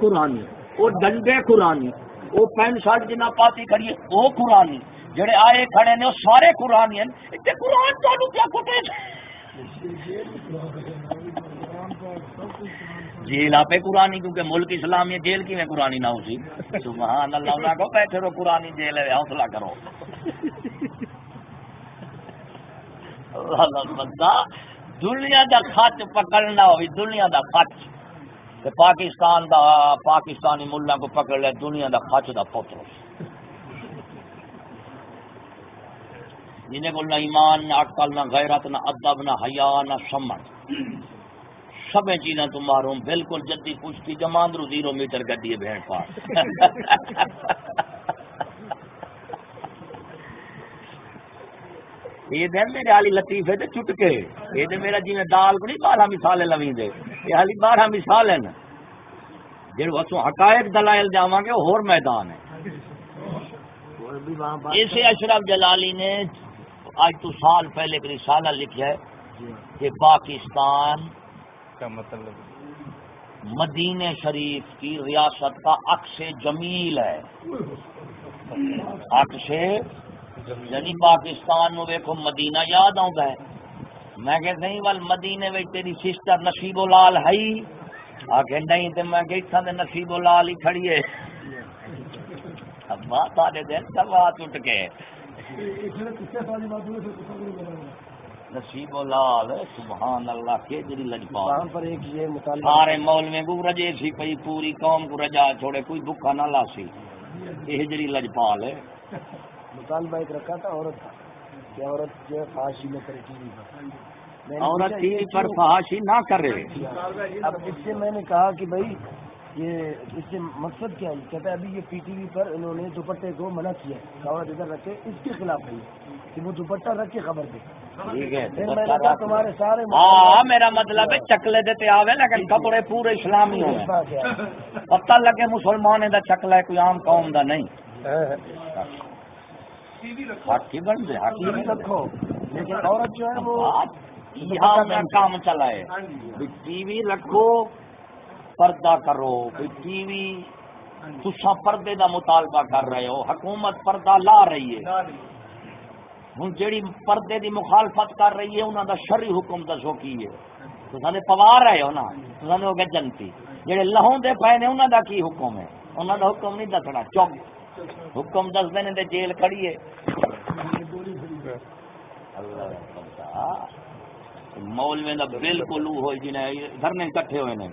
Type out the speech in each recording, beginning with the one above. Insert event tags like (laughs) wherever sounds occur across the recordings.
قرآنی، وہ ڈنڈے قرآنی، وہ پین شرٹ جنہ پاتی کھڑی ہے، وہ قرآنی۔ جڑے آئے کھڑے نے، وہ سارے قرآنی ہیں۔ اتنے قرآن تو کیا کٹے جیل آپ قرآنی، کیونکہ ملک اسلامی جیل کی میں قرآنی نہ ہو سی سبحان اللہ اللہ کو بیٹھے رہو قرآنی جیل ہے، حوصلہ کرو۔ اللہ بندہ دنیا دا خط پکڑنا ہوئی، دنیا دا خط کہ پاکستان دا پاکستانی ملا کو پکڑ لے، دنیا دا خچ دا پتر جنہیں کو نہ ایمان، نہ اٹکل نہ غیرت، نہ ادب، نہ حیا، نہ سمجھ۔ سب چیزیں تو محروم بالکل جدی پوچھتی جماندرو زیرو میٹر گڈی ہے بہن (laughs) یہ دن میرے حالی لطیفے تے چٹکے۔ یہ دے میرا جی دال کو نہیں بارہ مثالیں لویں دے۔ یہ حالی بارہ مثال ہیں۔ جڑ وسو حقائق دلائل جاواں گے ہور میدان ہے۔ اسے اشرف جلالی نے آج تو سال پہلے ایک رسالہ لکھا ہے کہ پاکستان کا مطلب۔ مدینہ شریف کی ریاست کا عکس جمیل ہے۔ عکس یعنی پاکستان نو ویکھو مدینہ یاد آتا ہے۔ میں کہ نہیں ول مدینے میں تیری سسٹر نصیب و لال ہے آخ نہیں تو میں کہ اتنا نصیب و لال ہی کھڑی ہے۔ ابا سارے دن سب ہاتھ اٹھ کے۔ نصیب و لال سبحان اللہ کے جری لجپال پر ایک یہ مطالبہ سارے مول میں کو رجے سی پئی پوری قوم کو رجا چھوڑے کوئی بھوکا نہ لاسی یہ ہجری لجپال ہے۔ مطالبہ ایک رکھا تھا عورت کا کہ عورت جو ہے فحاشی میں کرے ٹی وی پر عورت ٹی وی پر؟ فحاشی نہ کرے۔ اب اس سے میں نے کہا کہ بھائی یہ اس سے مقصد کیا ہے؟ کہتا ہے ابھی یہ پی ٹی وی پر انہوں نے دوپٹے کو منع کیا عورت ادھر رکھے اس کے خلاف ہے کہ وہ دوپٹہ رکھ کے خبر دے۔ تمہارے سارے ہاں میرا مطلب ہے چکلے دیتے آوے لیکن کپڑے پورے اسلامی ہوئے؟ پتہ لگے مسلمان دا چکلا ہے کوئی عام قوم دا نہیں۔ حق کی بن حق ٹی وی رکھو۔ لیکن عورت جو ہے وہ یہاں میں کام چلائے۔ بھی ٹی وی رکھو پردہ کرو۔ ٹی وی تسا پردے دا مطالبہ کر رہے ہو۔ حکومت پردہ لا رہی ہے۔ ہوں جیڑی پردے دی مخالفت کر رہی ہے انہوں دا شرعی حکم دسو کی ہے۔ تو نے پوا رہے ہو نا؟ تو ہو گئے جنتی۔ جڑے لہوں دے پے نے انہوں دا کی حکم ہے؟ انہوں دا حکم نہیں دسنا چپ حکم دس دینے دے جیل کھڑی ہے۔ مولوی دا بالکل ہوئی جنہیں دھرنے کٹھے ہوئے نے۔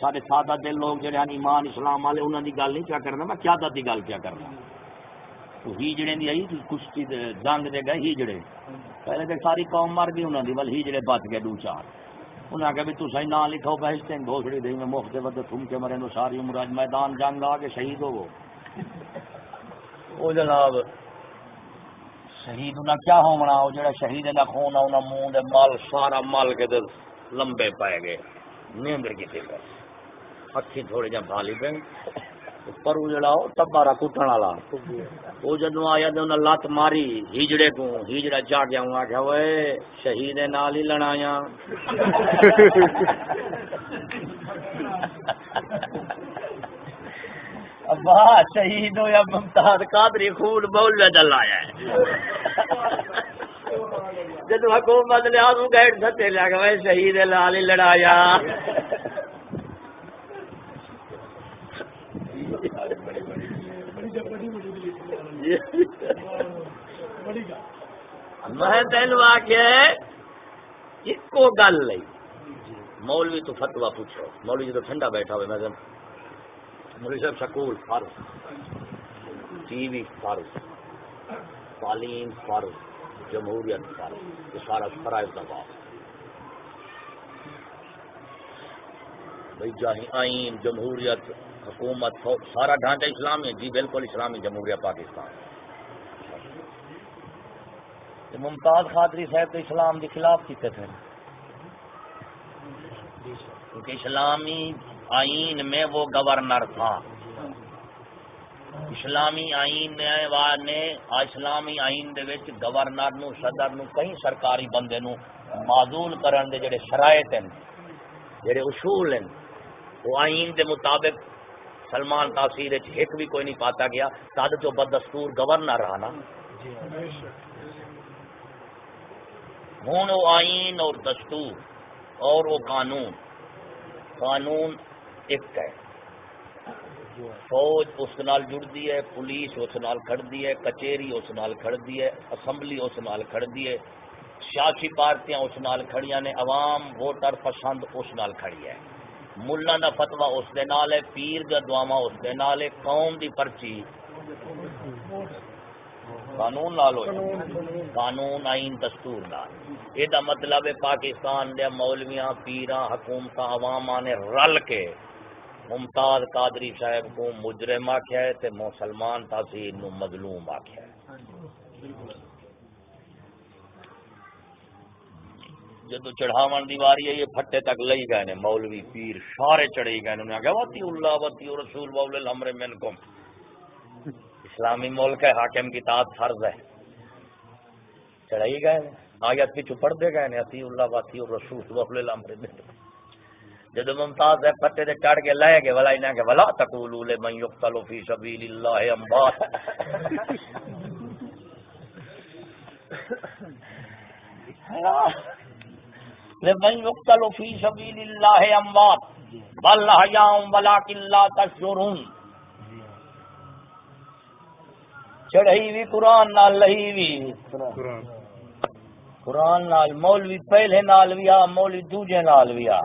سارے سادہ دل لوگ جڑے ہیں ایمان، اسلام والے انہوں دی گل نہیں کیا کرنا، میں کیا دی گل کیا کرنا۔ تو ہیجڑے دی آئی، کشتی جنگ دے گئے ہیجڑے پہلے تے ساری قوم مر گئی انہوں دی، بل ہیجڑے بچ گئے دو چار۔ انہوں نے کہا بھی تو صحیح نہ لکھو بہشتے ہیں گھوسڑی دے میں مفت ود تھم کے مرے نو، ساری عمر اج میدان جنگ آ کے شہید ہو او جناب، شہید انہیں کیا ہونا وہ جڑا شہید دا خون آ انہیں منہ دے مال، سارا مال کے دے لمبے پائے گئے۔ نیندر کسی کا اکھی تھوڑی جہاں بھالی پہ۔ پر وہ جڑا وہ تبارا کٹن والا۔ وہ جدو آیا تو انہیں لت ماری ہیجڑے کو ہیجڑا چاہ گیا ہوں آخیا وہ شہید نال ہی لڑایا (laughs) ابا شہید ہو یا ممتاز قادری خون بول میں ڈل آیا ہے۔ جدو حکومت نے آدھو گائڈ ستے لیا کہ میں شہید لال لڑایا۔ میں تین واقع ایک گل لئی مولوی تو فتوا پوچھو۔ مولوی جی تو ٹھنڈا بیٹھا ہوئے، میں مولوی صاحب سکول فرض ٹی وی فرض تعلیم فرض جمہوریت فرض یہ سارا فرائض کا باب۔ بھائی جاہی آئین، جمہوریت، حکومت سارا ڈھانچہ اسلامی جی بالکل اسلامی جمہوریہ پاکستان۔ ممتاز خاطری صاحب تو اسلام کے خلاف کیتے تھے۔ کیونکہ اسلامی آئین میں وہ گورنر تھا۔ اسلامی آئین نے اسلامی آئین دے وچ گورنر نو، صدر نو، کئی سرکاری بندے نو معذول کرن دے جڑے شرائط ہیں، جڑے اصول ہیں، وہ آئین دے مطابق سلمان تاثیر ایک بھی کوئی نہیں پاتا گیا۔ تد جو بدستور گورنر رہا نا۔ ہوں وہ آئین اور دستور اور وہ قانون۔ قانون ایک ہے۔ فوج اس نال جڑتی ہے، پولیس اس نال کھڑتی ہے، کچہری اس نال کھڑتی ہے، اسمبلی اس نال کھڑتی ہے، سیاسی پارٹیاں اس نال کھڑیاں نے، عوام، ووٹر، پسند اس نال کھڑی ہے۔ ملا دا فتوا اس دے نال ہے، پیر دا دعوا اس دے نال ہے، قوم دی پرچی۔ قانون نال ہوئے قانون آئین دستور نال۔ یہ دا مطلب ہے پاکستان دے مولویاں، پیراں، حکومتاں، عواماں نے رل کے ممتاز قادری صاحب کو مجرم آخیا ہے تے مسلمان تاثیر نو مظلوم آخیا ہے۔ جدو چڑھاون دی واری ہے یہ پھٹے تک لئی گئے نے، مولوی پیر سارے چڑھے گئے انہوں نے کہا وتی اللہ، وتی رسول باول الامر منکم. اسلامی ملک ہے، حاکم کی تعداد فرض ہے۔ چڑھائی گئے نے، آیت پیچھو پڑھ دے گئے نے، اتی اللہ، وتی رسول باول الامر منکم. جدو ممتاز ہے پھٹے تے چڑھ کے لے گئے ولا انہاں کہ ولا تقولوا لمن يقتل في سبيل الله اموات (laughs) لمن يقتل في سبيل الله اموات بل احياء ولكن لا تشعرون چڑھئی بھی قرآن نال لہی بھی قرآن۔ قرآن نال، مولوی پہلے نال بھی آ، مولوی دوجے نال بھی آ۔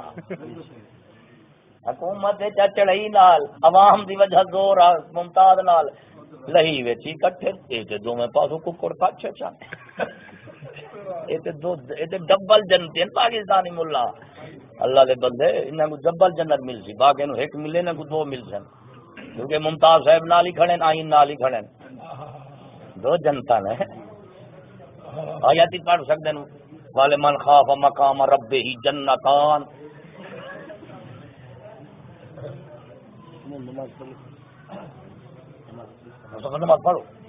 حکومت چا چڑھئی نال، عوام دی وجہ زور آ، ممتاز نال۔ لہی وچ ہی کٹھے۔ اے تے دو میں پاسو ککڑ کچھ چا۔ اے تے دو، اے تے ڈبل جنت ہیں، پاکستانی مولا اللہ دے بندے، انہاں کو ڈبل جنت مل سی۔ باقی نو ایک ملے نہ کو دو مل سن۔ کیونکہ ممتاز صاحب نال ہی کھڑے آئین نال ہی کھڑے دو جنتا نے۔ آیاتی پڑھ سکتے ہیں والے من خاف مقام رب ہی جنتان نماز پڑھو۔